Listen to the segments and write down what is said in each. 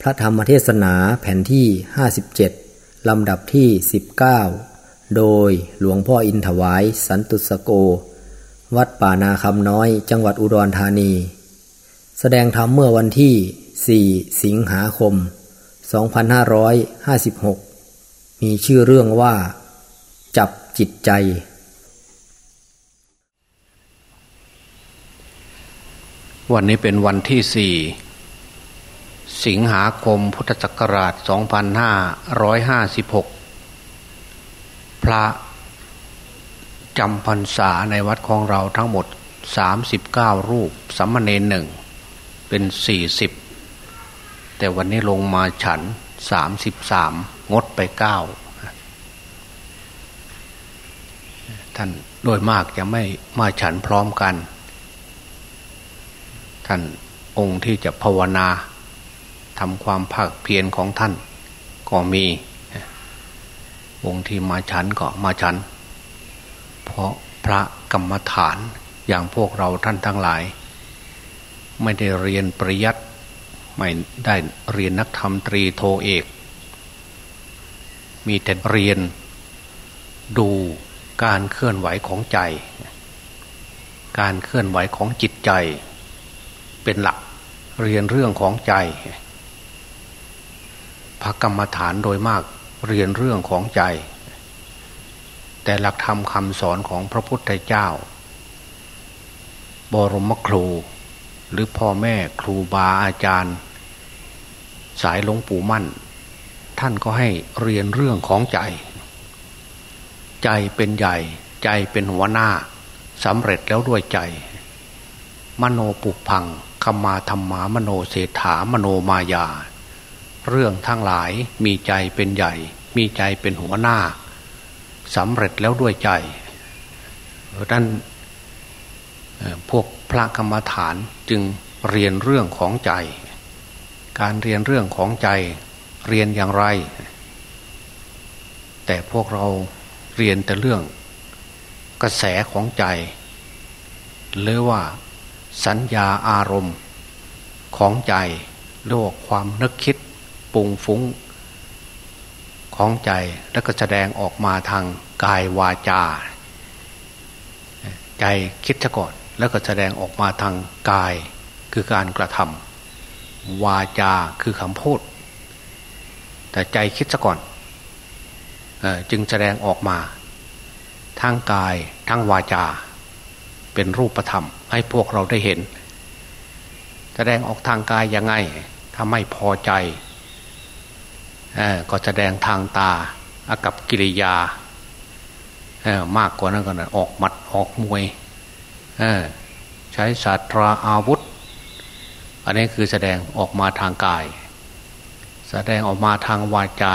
พระธรรมเทศนาแผ่นที่ 57 ลำดับที่ 19 โดยหลวงพ่ออินถวาย สันตุสโก วัดป่านาคำน้อยจังหวัดอุดรธานี แสดงธรรมเมื่อวันที่ 4 สิงหาคม 2556 มีชื่อเรื่องว่า จับจิตใจ วันนี้เป็นวันที่สี่ สิงหาคมพุทธศักราช 2556 พระจำพรรษาในวัดของเราทั้งหมด 39 รูปสัมมเนนหนึ่งเป็น 40 แต่วันนี้ลงมาฉัน 33 งดไป 9 ท่านโดยมากจะไม่มาฉันพร้อมกัน ท่านองค์ที่จะภาวนา ทำความภาคเพียรของท่าน ก็มีองค์ที่มาฉันก็มาฉัน เพราะพระกรรมฐานอย่างพวกเราท่านทั้งหลาย ไม่ได้เรียนปริยัติไม่ได้เรียนนักธรรมตรีโทเอก มีแต่เรียนดูการเคลื่อนไหวของใจ การเคลื่อนไหวของจิตใจ เป็นหลักเรียนเรื่องของใจ พระกรรมฐานโดยมากเรียนเรื่องของใจ แต่หลักธรรมคำสอนของพระพุทธเจ้า บรมครู หรือพ่อแม่ครูบาอาจารย์ สายหลวงปู่มั่น ท่านก็ให้เรียนเรื่องของใจ ใจเป็นใหญ่ ใจเป็นหัวหน้าสำเร็จแล้วด้วยใจ มโนปุพังคมาธรรมามโนเศรษฐามโนมายา เรื่องทั้งหลายมีใจเป็นใหญ่ มีใจเป็นหัวหน้าสำเร็จแล้วด้วยใจดังนั้นพวกพระกรรมฐานจึงเรียนเรื่องของใจ การเรียนเรื่องของใจเรียนอย่างไร แต่พวกเราเรียนแต่เรื่องกระแสของใจ หรือว่าสัญญาอารมณ์ของใจโลกความนึกคิด ปุงฟุ้งของใจแล้วก็แสดงออกมาทางกายวาจา ใจคิดซะก่อน แล้วก็แสดงออกมาทางกายคือการกระทำวาจาคือคำพูด แต่ใจคิดซะก่อนจึงแสดงออกมาทางกายทั้งวาจา เป็นรูปธรรม ให้พวกเราได้เห็น แสดงออกทางกายยังไงถ้าไม่พอใจ ก็แสดงทางตาอากับกิริยามากกว่านั้นก็นะออกหมัดออกมวยใช้ศาสตราอาวุธ อันนี้คือแสดงออกมาทางกาย แสดงออกมาทางวาจา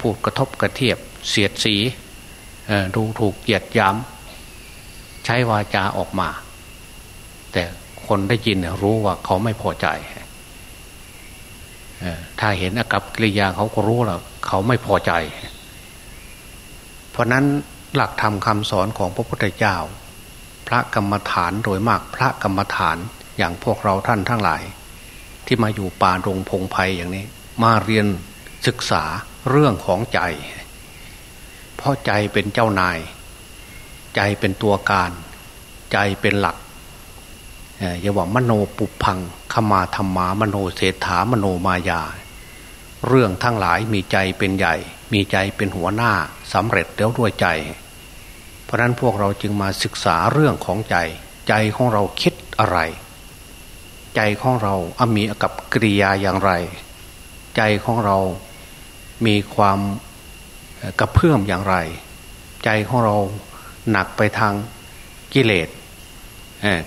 พูดกระทบกระเทียบเสียดสีดูถูกเหยียดย้ำใช้วาจาออกมา แต่คนได้ยินรู้ว่าเขาไม่พอใจ ถ้าเห็นอากับกิริยาเขาก็รู้แล้วเขาไม่พอใจ เพราะนั้นหลักธรรมคาสอนของพระพุทธเจ้า พระกรรมฐานโดยมากพระกรรมฐานอย่างพวกเราท่านทั้งหลาย ที่มาอยู่ป่ารงพงไพ่อย่างนี้ มาเรียนศึกษาเรื่องของใจ เพราะใจเป็นเจ้านาย ใจเป็นตัวการ ใจเป็นหลัก อย่าว่ามโนปุพังขมาธรรมามโนเศรษฐามโนมายา เรื่องทั้งหลายมีใจเป็นใหญ่ มีใจเป็นหัวหน้าสำเร็จแล้วด้วยใจ เพราะนั้นพวกเราจึงมาศึกษาเรื่องของใจ ใจของเราคิดอะไร ใจของเราอมีกับกิริยาอย่างไร ใจของเรามีความกระเพื่อมอย่างไร ใจของเราหนักไปทางกิเลส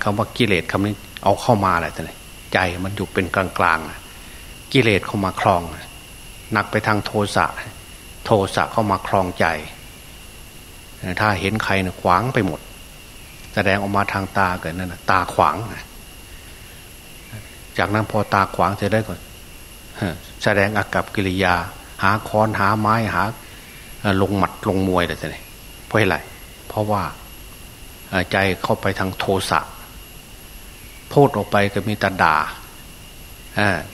คำว่ากิเลสคำนี้เอาเข้ามาอะไรต่างใจมันอยู่เป็นกลางๆกิเลสเข้ามาคลองหนักไปทางโทสะโทสะเข้ามาคลองใจ ถ้าเห็นใครเนี่ยขวางไปหมด แสดงออกมาทางตาเกิดนั่นนะตาขวางจากนั้นพอตาขวางเสร็จได้ก่อนแสดงอากับกิริยา หาค้อนหาไม้หา ลงหมัดลงมวยอะไรต่างเพราะอะไรเพราะว่า ใจเข้าไปทางโทสะพูดออกไปก็มีต่ด่า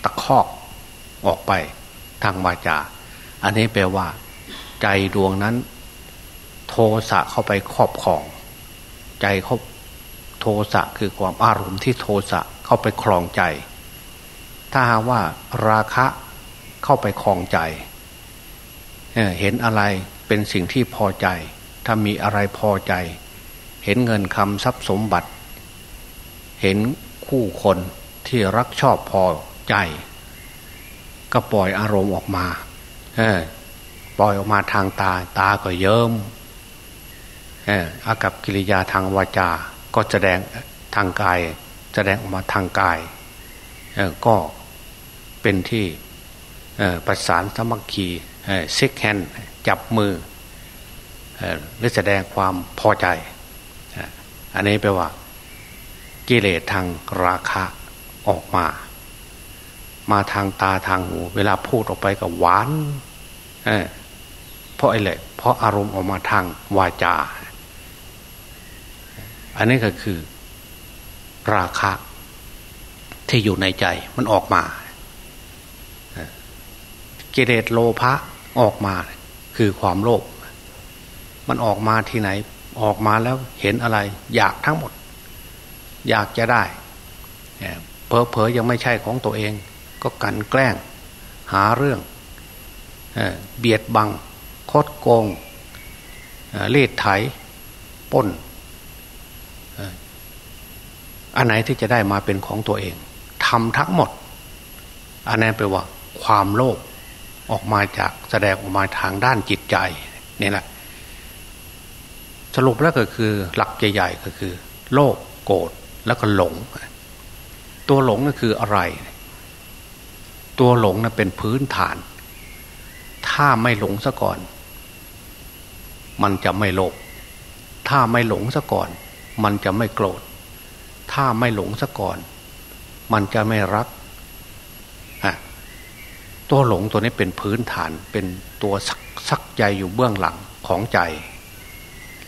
ตะคอกออกไปทางวาจา อันนี้แปลว่า ใจดวงนั้น โทสะเข้าไปครอบครอง ใจเขาโทสะคือความอารมณ์ที่โทสะเข้าไปครองใจ ถ้าหากว่าราคะเข้าไปครองใจเเห็นอะไรเป็นสิ่งที่พอใจ ถ้ามีอะไรพอใจ เห็นเงินคำทรัพย์สมบัติ เห็นคู่คนที่รักชอบพอใจ ก็ปล่อยอารมณ์ออกมาปล่อยออกมาทางตา ตาก็เยิ้มอากับกิริยาทางวาจา ก็แสดงทางกาย แสดงออกมาทางกายก็เป็นที่ประสานสามัคคี shake hand จับมือหรือแสดงความพอใจ อันนี้แปลว่า กิเลสทางราคะออกมา มาทางตาทางหู เวลาพูดออกไปก็หวานเพราะอะไรเพราะอารมณ์ออกมาทางวาจา อันนี้ก็คือ ราคะ ที่อยู่ในใจมันออกมากิเลสโลภะออกมา คือความโลภมันออกมาที่ไหน ออกมาแล้วเห็นอะไร อยากทั้งหมด อยากจะได้เพอเพอยังไม่ใช่ของตัวเอง ก็กันแกล้ง หาเรื่องเบียดบัง คดโกงเลีดไถป้นอันไหนที่จะได้มาเป็นของตัวเองทำทั้งหมด อันนั้นแปลว่า ความโลภออกมาจากแสดงออกมาทางด้านจิตใจนี่แหละ สรุปแล้วก็คือหลักใหญ่ๆก็คือ โลภโกรธแล้วก็หลง ตัวหลงก็คืออะไร ตัวหลงนะเป็นพื้นฐาน ถ้าไม่หลงซะก่อน มันจะไม่โลภถ้าไม่หลงซะก่อน มันจะไม่โกรธ ถ้าไม่หลงซะก่อน มันจะไม่รักตัวหลงตัวนี้เป็นพื้นฐานเป็นตัวสักสักใจอยู่เบื้องหลังของใจ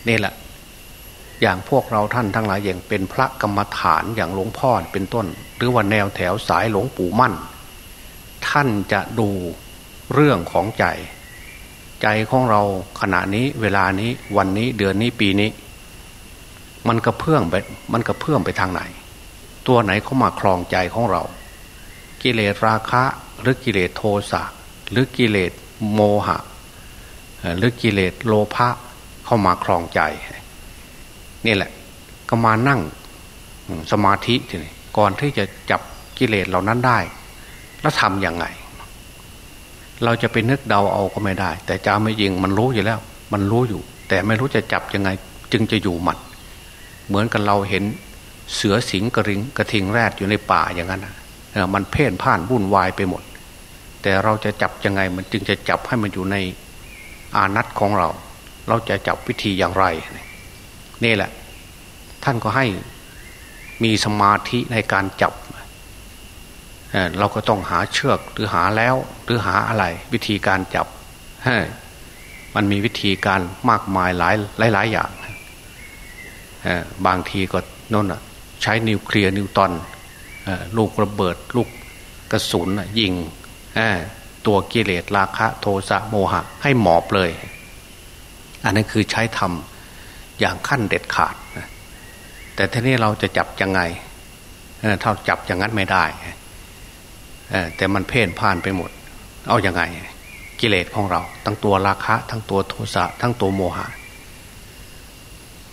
นี่แหละ อย่างพวกเราท่านทั้งหลายอย่างเป็นพระกรรมฐานอย่างหลวงพ่อเป็นต้น หรือว่าแนวแถวสายหลวงปู่มั่น ท่านจะดูเรื่องของใจ ใจของเราขณะนี้เวลานี้วันนี้เดือนนี้ปีนี้ มันกระเพื่อมไปมันกระเพื่อมไปทางไหน ตัวไหนเข้ามาคลองใจของเรา กิเลสราคะหรือกิเลสโทสะหรือกิเลสโมหะหรือกิเลสโลภะ เข้ามาครองใจ นี่แหละ ก็มานั่งสมาธิทีนี้ก่อนที่จะจับกิเลสเหล่านั้นได้ แล้วทำยังไง เราจะไปนึกเดาเอาก็ไม่ได้ แต่จ้าไม่ยิงมันรู้อยู่แล้ว มันรู้อยู่ แต่ไม่รู้จะจับยังไง จึงจะอยู่หมัด เหมือนกับเราเห็นเสือสิงกระริงกระทิงแรดอยู่ในป่าอย่างนั้นมันเพ่นพ่านวุ่นวายไปหมด แต่เราจะจับยังไงมันจึงจะจับให้มันอยู่ในอานัตของเรา เราจะจับวิธีอย่างไร นี่แหละ ท่านก็ให้มีสมาธิในการจับเราก็ต้องหาเชือกหรือหาแล้ว หรือหาอะไร วิธีการจับมันมีวิธีการมากมายหลายหลายหลายอย่างบางทีก็น่นใช้นิวเคลียร์นิวตอนลูกระเบิดลูกกระสุนยิงตัวกิเลสราคะ โทสะโมหะ ให้หมอบเลย อันนั้นคือใช้ทำอย่างขั้นเด็ดขาดแต่ทีนี้เราจะจับยังไงถ้าจับอย่างนั้นไม่ได้แต่มันเพ่นพ่านไปหมด เอาอยัางไง กิเลสของเรา ทั้งตัวราคะ ทั้งตัวโทสะทั้งตัวโมหะ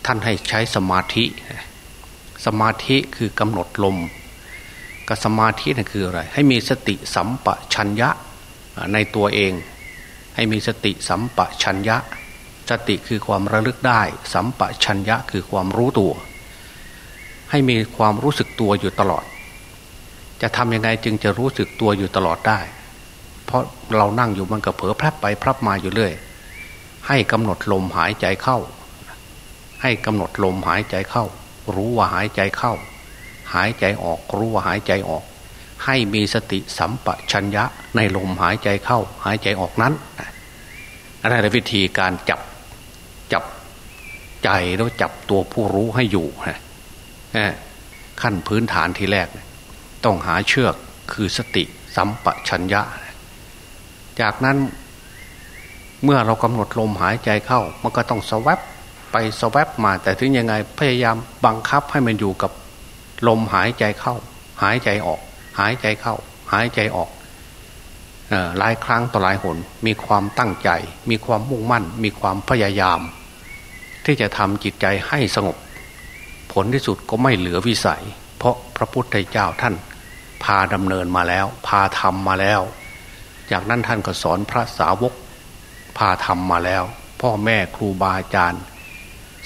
ท่านให้ใช้สมาธิ สมาธิคือกำหนดลมกับสมาธินั่นคืออะไร ให้มีสติสัมปชัญญะในตัวเอง ให้มีสติสัมปชัญญะ สติคือความระลึกได้ สัมปชัญญะคือความรู้ตัว ให้มีความรู้สึกตัวอยู่ตลอด จะทำยังไงจึงจะรู้สึกตัวอยู่ตลอดได้ เพราะเรานั่งอยู่มันก็เผลอพลับไปพลับมาอยู่เรื่อย ให้กำหนดลมหายใจเข้า ให้กำหนดลมหายใจเข้า รู้ว่าหายใจเข้า หายใจออกรู้ว่าหายใจออก ให้มีสติสัมปชัญญะในลมหายใจเข้า หายใจออกนั้นอันนั้นวิธีการจับ จับใจแล้วจับตัวผู้รู้ให้อยู่ขั้นพื้นฐานที่แรก ต้องหาเชือกคือสติสัมปชัญญะ จากนั้นเมื่อเรากำหนดลมหายใจเข้า มันก็ต้องสวับไปสวับมา แต่ถึงยังไงพยายามบังคับให้มันอยู่กับลมหายใจเข้า หายใจออก หายใจเข้า หายใจออกหลายครั้งต่อหลายหน มีความตั้งใจ มีความมุ่งมั่น มีความพยายาม ที่จะทำจิตใจให้สงบ ผลที่สุดก็ไม่เหลือวิสัย เพราะพระพุทธเจ้าท่าน พาดำเนินมาแล้ว พาทำมาแล้ว จากนั้นท่านก็สอนพระสาวก พาทำมาแล้ว พ่อแม่ครูบาอาจารย์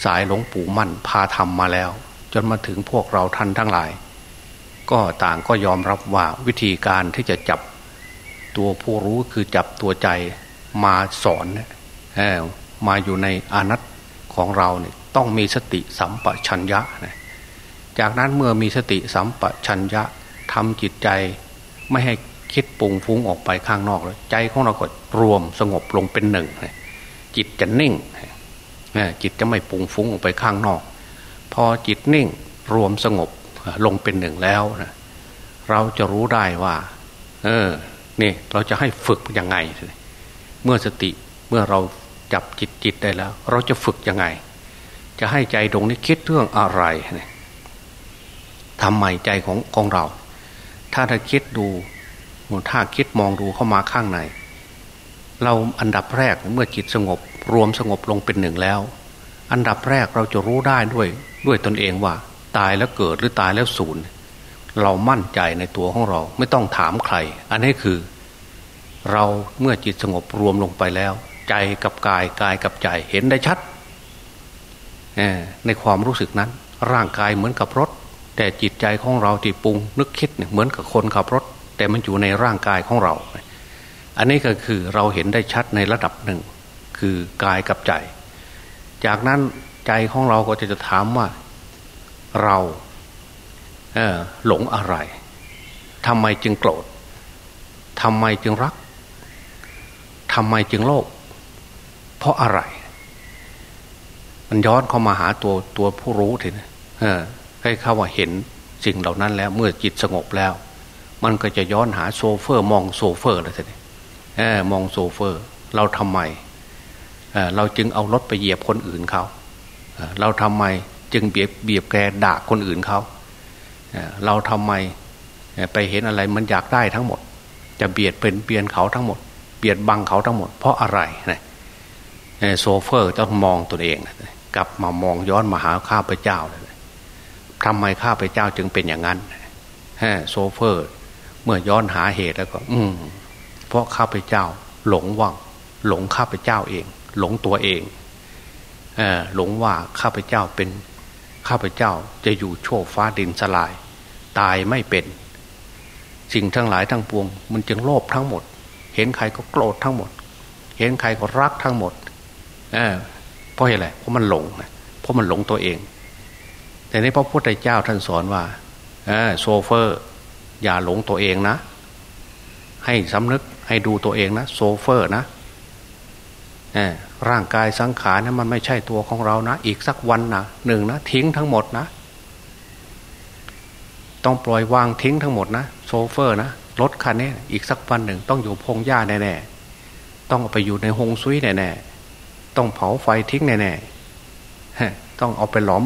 สายหลวงปู่มั่น พาทำมาแล้ว จนมาถึงพวกเราท่านทั้งหลาย ก็ต่างก็ยอมรับว่าวิธีการที่จะจับตัวผู้รู้คือจับตัวใจมาสอนมาอยู่ในอนัต ของเราเนี่ยต้องมีสติสัมปชัญญะนะจากนั้นเมื่อมีสติสัมปชัญญะทำจิตใจไม่ให้คิดปุงฟุ้งออกไปข้างนอกแล้วใจของเราก็รวมสงบลงเป็นหนึ่งจิตจะนิ่งจิตจะไม่ปุงฟุ้งออกไปข้างนอก พอจิตนิ่งรวมสงบลงเป็นหนึ่งแล้วนะเราจะรู้ได้ว่า เออ นี่เราจะให้ฝึกยังไง เมื่อสติเมื่อเรา จับจิตจิตได้แล้ว เราจะฝึกยังไง จะให้ใจตรงนี้คิดเรื่องอะไรทำใหม่ใจของของเรา ถ้าถ้าคิดดูถ้าคิดมองดูเข้ามาข้างใน เราอันดับแรกเมื่อจิตสงบ รวมสงบลงเป็นหนึ่งแล้ว อันดับแรกเราจะรู้ได้ด้วยด้วยตนเองว่า ตายแล้วเกิดหรือตายแล้วสูญเรามั่นใจในตัวของเราไม่ต้องถามใคร อันนี้คือ เราเมื่อจิตสงบรวมลงไปแล้ว ใจกับกายกายกับใจเห็นได้ชัดในความรู้สึกนั้น ร่างกายเหมือนกับรถ แต่จิตใจของเราที่ปรุงนึกคิดเนี่ยเหมือนกับคนขับรถ แต่มันอยู่ในร่างกายของเรา อันนี้ก็คือเราเห็นได้ชัดในระดับหนึ่ง คือกายกับใจ จากนั้นใจของเราก็จะจะถามว่าเราหลงอะไรทำไมจึงโกรธทำไมจึงรักทำไมจึงโลภ เพราะอะไร มันย้อนเข้ามาหาตัวตัวผู้รู้ทีนี้ให้เข้าว่าเห็นสิ่งเหล่านั้นแล้ว เมื่อจิตสงบแล้ว มันก็จะย้อนหาโชเฟอร์ มองโชเฟอร์เลยทีนี้มองโชเฟอร์ เราทำไมเราจึงเอารถไปเหยียบคนอื่นเขาเราทำไมจึงเบียดเบียนแกด่าคนอื่นเขาเราทำไมไปเห็นอะไรมันอยากได้ทั้งหมด จะเบียดเป็นเบียนเขาทั้งหมด เบียดบังเขาทั้งหมด เพราะอะไรนะ โซเฟอร์ต้องมองตัวเอง กลับมามองย้อนมาหาข้าพเจ้าทำไมข้าพเจ้าจึงเป็นอย่างนั้นโซเฟอร์ เมื่อย้อนหาเหตุแล้วก็ อืมเพราะข้าพเจ้า หลงว่างหลงข้าพเจ้าเอง หลงตัวเองเอหลงว่าข้าพเจ้าเป็นข้าพเจ้าจะอยู่ชั่วฟ้าดินสลาย ตายไม่เป็น สิ่งทั้งหลายทั้งปวง มันจึงโลภทั้งหมด เห็นใครก็โกรธทั้งหมด เห็นใครก็รักทั้งหมด เออเพราะอะไรเพราะมันหลงเพราะมันหลงตัวเอง แต่ในพระพุทธเจ้าท่านสอนว่าเออโชเฟอร์ อย่าหลงตัวเองนะ ให้สำนึกให้ดูตัวเองนะโชเฟอร์นะร่างกายสังขารนะมันไม่ใช่ตัวของเรานะ อีกสักวันนะหนึ่งนะทิ้งทั้งหมดนะ ต้องปล่อยวางทิ้งทั้งหมดนะโซเฟอร์นะรถคันนี้อีกสักวันหนึ่ง ต้องอยู่พงหญ้าแน่ๆต้องไปอยู่ในหงซุยแน่ๆ ต้องเผาไฟทิ้งแน่ๆต้องเอาไปหลอม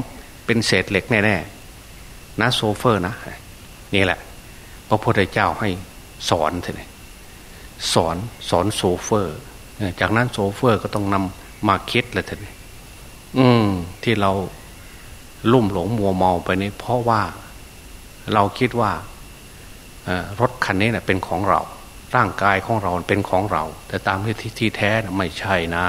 เป็นเศษเหล็กแน่ๆนะโซเฟอร์นะ นี่แหละ พระพุทธเจ้าให้สอนเลยสอนสอนโชเฟอร์ จากนั้นโชเฟอร์ก็ต้องนำมาคิดเลยทีนี้อืม ที่เราลุ่มหลงมัวเมาไปนี่เพราะว่าเราคิดว่ารถคันนี้เนะเป็นของเรา ร่างกายของเราเป็นของเรา แต่ตามที่ที่แท้นะไม่ใช่นะ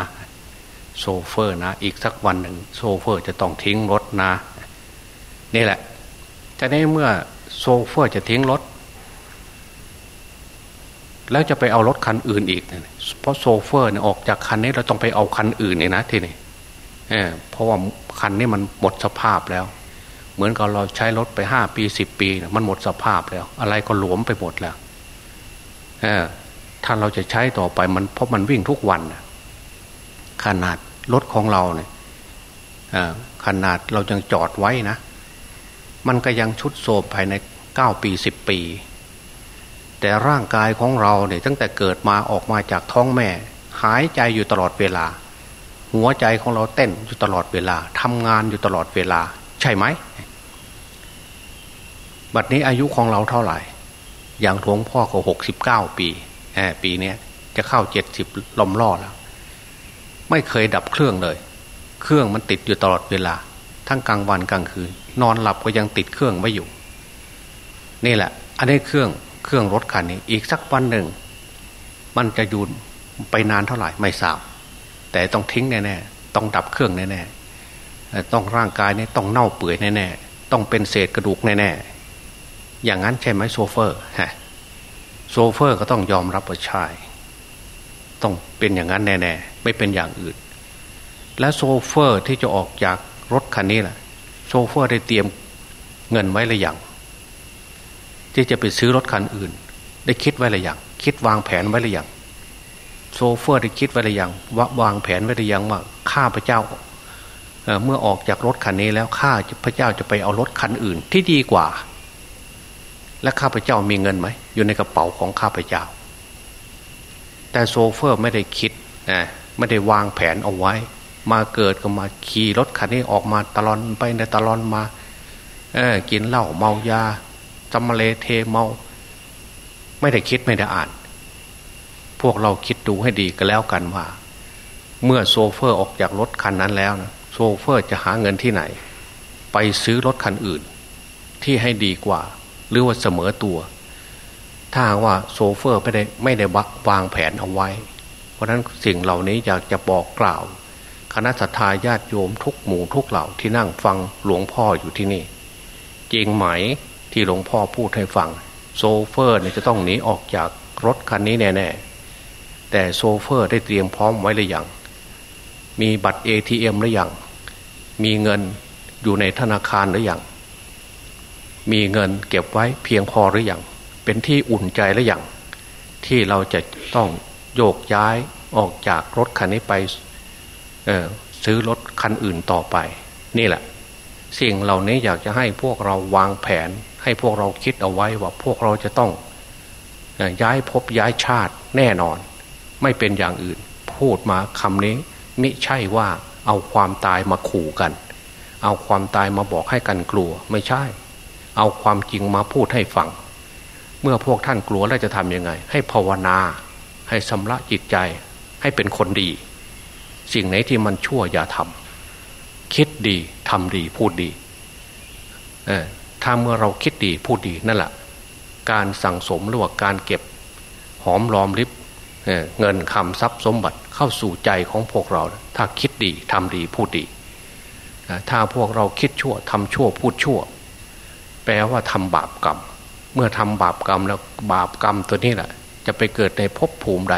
โชเฟอร์นะ อีกสักวันหนึ่งโชเฟอร์จะต้องทิ้งรถนะ นี่แหละจะได้เมื่อโซเฟอร์จะทิ้งรถ แล้วจะไปเอารถคันอื่นอีกเพราะโซเฟอร์เนี่ยออกจากคันนี้เราต้องไปเอาคันอื่นเนี่ยนะทีนี้เพราะว่าคันนี้มันหมดสภาพแล้ว เหมือนกับเราใช้รถไปห้าปีสิบปีมันหมดสภาพแล้ว อะไรก็หลวมไปหมดแล้วถ้าเราจะใช้ต่อไปมันเพราะมันวิ่งทุกวัน ขนาดรถของเราเนี่ยขนาดเรายังจอดไว้นะ มันก็ยังชุดโทมภายในเก้าปีสิบปี แต่ร่างกายของเราเนี่ยตั้งแต่เกิดมาออกมาจากท้องแม่ หายใจอยู่ตลอดเวลา หัวใจของเราเต้นอยู่ตลอดเวลาทำงานอยู่ตลอดเวลา ใช่ไหมบัดนี้อายุของเราเท่าไหร่ อย่างหลวงพ่อก็หกสิบเก้าปีปีนี้จะเข้าเจ็ดสิบลมล่อแล้ว ไม่เคยดับเครื่องเลย เครื่องมันติดอยู่ตลอดเวลา ทั้งกลางวันกลางคืน นอนหลับก็ยังติดเครื่องไว้อยู่ นี่แหละ อันนี้เครื่องเครื่องรถคันนี้ อีกสักวันหนึ่ง มันจะยู่ไปนานเท่าไหร่ไม่ทราบ แต่ต้องทิ้งแน่ๆต้องดับเครื่องแน่ๆต้องร่างกายนี้ต้องเน่าเปื่อยแน่ๆต้องเป็นเศษกระดูกแน่ๆอย่างนั้นใช่ไหมโซเฟอร์ฮะโชเฟอร์ก็ต้องยอมรับว่าใช่ต้องเป็นอย่างนั้นแน่ๆไม่เป็นอย่างอื่น และโชเฟอร์ที่จะออกจากรถคันนี้แหละโชเฟอร์ได้เตรียมเงินไว้หรือยังที่จะไปซื้อรถคันอื่น ได้คิดไว้หรือยังคิดวางแผนไว้หรือยังโชเฟอร์ได้คิดไว้หรือยังว่าวางแผนไว้หรือยังว่าข้าพเจ้าเมื่อออกจากรถคันนี้แล้วข้าพระเจ้าจะไปเอารถคันอื่นที่ดีกว่า และข้าพเจ้ามีเงินไหมอยู่ในกระเป๋าของข้าพเจ้า แต่โซเฟอร์ไม่ได้คิดนะ ไม่ได้วางแผนเอาไว้ มาเกิดก็มาขี่รถคันนี้ออกมาตะลอนไปตะลอนมาเออกินเหล้าเมายาสำมะเลเทเมา ไม่ได้คิดไม่ได้อ่าน พวกเราคิดดูให้ดีก็แล้วกันว่า เมื่อโซเฟอร์ออกจากรถคันนั้นแล้วนะโซเฟอร์จะหาเงินที่ไหน ไปซื้อรถคันอื่น ที่ให้ดีกว่า หรือว่าเสมอตัว ถ้าว่าโซเฟอร์ไม่ได้ไม่ได้วางแผนเอาไว้ ราะนั้นสิ่งเหล่านี้อยากจะบอกกล่าว คณะสัตยาญาติโยมทุกหมู่ทุกเหล่าที่นั่งฟังหลวงพ่ออยู่ที่นี่ จริงไหมที่หลวงพ่อพูดให้ฟัง โซเฟอร์เนี่ยจะต้องหนีออกจากรถคันนี้แน่ๆแต่โซเฟอร์ได้เตรียมพร้อมไว้หรือยังมีบัตร ATM หรือยังมีเงินอยู่ในธนาคารหรือยังมีเงินเก็บไว้เพียงพอหรือยังเป็นที่อุ่นใจหรือยังที่เราจะต้อง โยกย้ายออกจากรถคันนี้ไปซื้อรถคันอื่นต่อไป นี่แหละ สิ่งเหล่านี้อยากจะให้พวกเราวางแผน ให้พวกเราคิดเอาไว้ว่าพวกเราจะต้องย้ายภพย้ายชาติแน่นอน ไม่เป็นอย่างอื่น พูดมาคำนี้มิใช่ว่าเอาความตายมาขู่กัน เอาความตายมาบอกให้กันกลัว ไม่ใช่ เอาความจริงมาพูดให้ฟัง เมื่อพวกท่านกลัวแล้วจะทำยังไง ให้ภาวนา ให้สำระจิตใจให้เป็นคนดี สิ่งไหนที่มันชั่วอย่าทำคิดดีทำดีพูดดีเออถ้าเมื่อเราคิดดีพูดดีนั่นแหละการสั่งสมหรือว่าการเก็บหอมรอมริบเงินคำทรัพย์สมบัติเข้าสู่ใจของพวกเรา ถ้าคิดดีทำดีพูดดี ถ้าพวกเราคิดชั่วทำชั่วพูดชั่ว แปลว่าทำบาปกรรม เมื่อทำบาปกรรมแล้วบาปกรรมตัวนี้แหละ จะไปเกิดในภพภูมิใด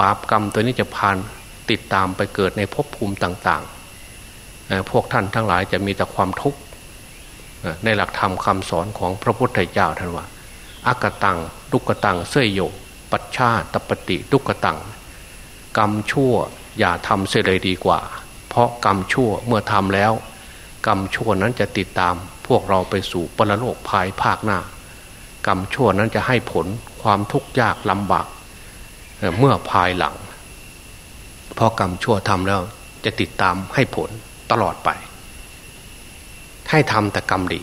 บาปกรรมตัวนี้จะพานติดตามไปเกิดในภพภูมิต่างๆ พวกท่านทั้งหลายจะมีแต่ความทุกข์ในหลักธรรมคาสอนของพระพุทธเจ้าท่านว่าอากตังลุกตังเสยโย ปัชชาตปฏิลุกตัง กรรมชั่วอย่าทำเสียเลยดีกว่า เพราะกรรมชั่วเมื่อทำแล้ว กรรมชั่วนั้นจะติดตาม พวกเราไปสู่ปรโลกภายภาคหน้า กรรมชั่วนั้นจะให้ผล ความทุกข์ยากลำบากเมื่อภายหลังเพราะกรรมชั่วทำแล้วจะติดตามให้ผลตลอดไป ให้ทำแต่กรรมดี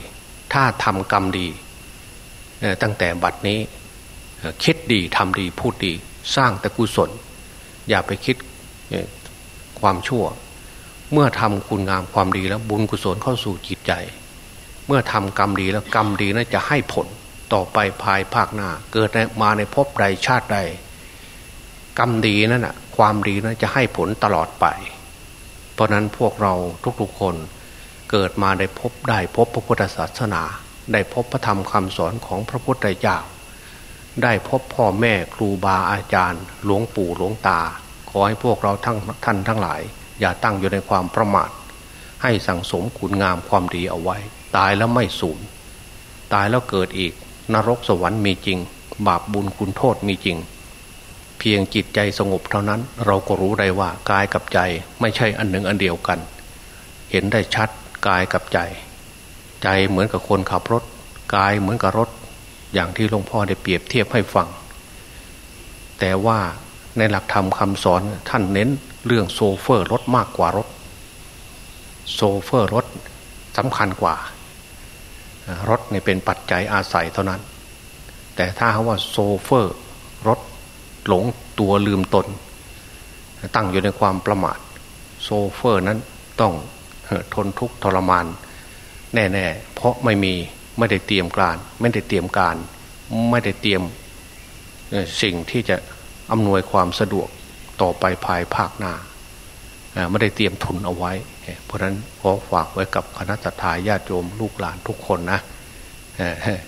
ถ้าทำกรรมดี ตั้งแต่บัดนี้คิดดีทำดีพูดดี สร้างแต่กุศล อย่าไปคิดความชั่ว เมื่อทำคุณงามความดีแล้วบุญกุศลเข้าสู่จิตใจ เมื่อทำกรรมดีแล้วกรรมดีนั้นจะให้ผล ต่อไปภายภาคหน้า เกิดมาในภพใดชาติใด กรรมดีนั่นน่ะความดีนั้นจะให้ผลตลอดไป เพราะนั้นพวกเราทุกๆคนเกิดมาได้พบได้พบพระพุทธศาสนา ได้พบพระธรรมคำสอนของพระพุทธเจ้า ได้พบพ่อแม่ครูบาอาจารย์ หลวงปู่หลวงตา ขอให้พวกเราทั้งท่านทั้งหลาย อย่าตั้งอยู่ในความประมาท ให้สั่งสมคุณงามความดีเอาไว้ ตายแล้วไม่สูญตายแล้วเกิดอีก นรกสวรรค์มีจริง บาปบุญคุณโทษมีจริง เพียงจิตใจสงบเท่านั้น เราก็รู้ได้ว่ากายกับใจไม่ใช่อันหนึ่งอันเดียวกัน เห็นได้ชัดกายกับใจ ใจเหมือนกับคนขับรถ กายเหมือนกับรถ อย่างที่หลวงพ่อได้เปรียบเทียบให้ฟัง แต่ว่าในหลักธรรมคำสอนท่านเน้นเรื่องโซเฟอร์รถมากกว่ารถ โซเฟอร์รถสำคัญกว่า รถเนี่ยเป็นปัจจัยอาศัยเท่านั้น แต่ถ้าว่าโซเฟอร์ รถหลงตัวลืมตน ตั้งอยู่ในความประมาท โซเฟอร์นั้นต้องทนทุกข์ทรมาน แน่ๆ เพราะไม่มีไม่ได้เตรียมการ ไม่ได้เตรียมการ ไม่ได้เตรียมสิ่งที่จะอำนวยความสะดวกต่อไปภายภาคหน้า ไม่ได้เตรียมทุนเอาไว้ เพราะฉะนั้นขอฝากไว้กับคณะทาญาติโยมลูกหลานทุกคนนะ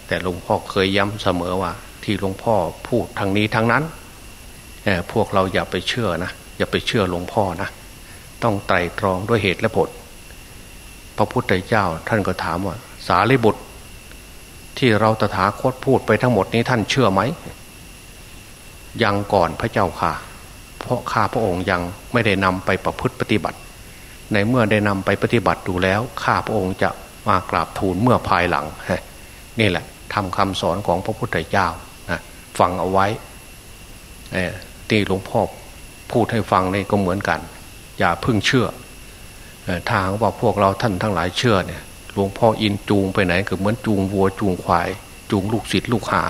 แต่หลวงพ่อเคยย้ำเสมอว่า ที่หลวงพ่อพูดทางนี้ทางนั้นพวกเราอย่าไปเชื่อนะ อย่าไปเชื่อหลวงพ่อนะต้องไตรตรองด้วยเหตุและผล พระพุทธเจ้าท่านก็ถามว่า สารีบุตร ที่เราตถาคตพูดไปทั้งหมดนี้ท่านเชื่อไหมยังก่อนพระเจ้าค่ะ เพราะข้าพระองค์ยังไม่ได้นำไปประพฤติปฏิบัติ ในเมื่อได้นำไปปฏิบัติดูแล้วข้าพระองค์จะมากราบทูลเมื่อภายหลังนี่แหละทำคำสอนของพระพุทธเจ้านะฟังเอาไว้ที่หลวงพ่อพูดให้ฟังนี่ก็เหมือนกัน อย่าพึ่งเชื่อทางว่าพวกเราท่านทั้งหลายเชื่อเนี่ยหลวงพ่ออินจูงไปไหนก็เหมือนจูงวัวจูงควาย จูงลูกศิษย์ลูกหา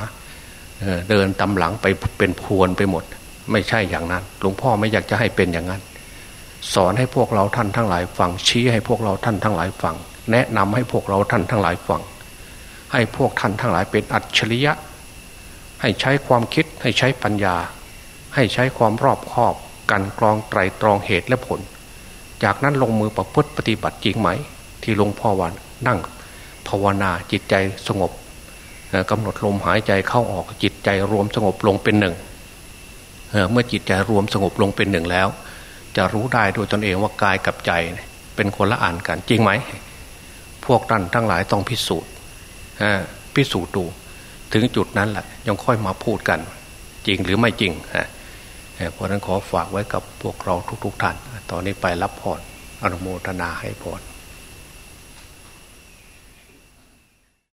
เดินตำหลังไปเป็นพวนไปหมด ไม่ใช่อย่างนั้น หลวงพ่อไม่อยากจะให้เป็นอย่างนั้น สอนให้พวกเราท่านทั้งหลายฟังชี้ให้พวกเราท่านทั้งหลายฟัง แนะนำให้พวกเราท่านทั้งหลายฟัง ให้พวกท่านทั้งหลายเป็นอัจฉริยะ ให้ใช้ความคิดให้ใช้ปัญญา ให้ใช้ความรอบคอบ กันกรองไตรตรองเหตุและผล จากนั้นลงมือประพฤติปฏิบัติจริงไหม ที่หลวงพ่อวันนั่งภาวนาจิตใจสงบกำหนดลมหายใจเข้าออกจิตใจรวมสงบลงเป็นหนึ่ง เมื่อจิตใจรวมสงบลงเป็นหนึ่งแล้ว จะรู้ได้โดยตนเองว่ากายกับใจเป็นคนละอ่านกันจริงไหม พวกท่านทั้งหลายต้องพิสูจน์พิสูจน์ดู ถึงจุดนั้นแหละยังค่อยมาพูดกัน จริงหรือไม่จริงเพราะนั้นขอฝากไว้กับพวกเราทุกๆท่าน ตอนนี้ไปรับพรออนุโมทนาให้พร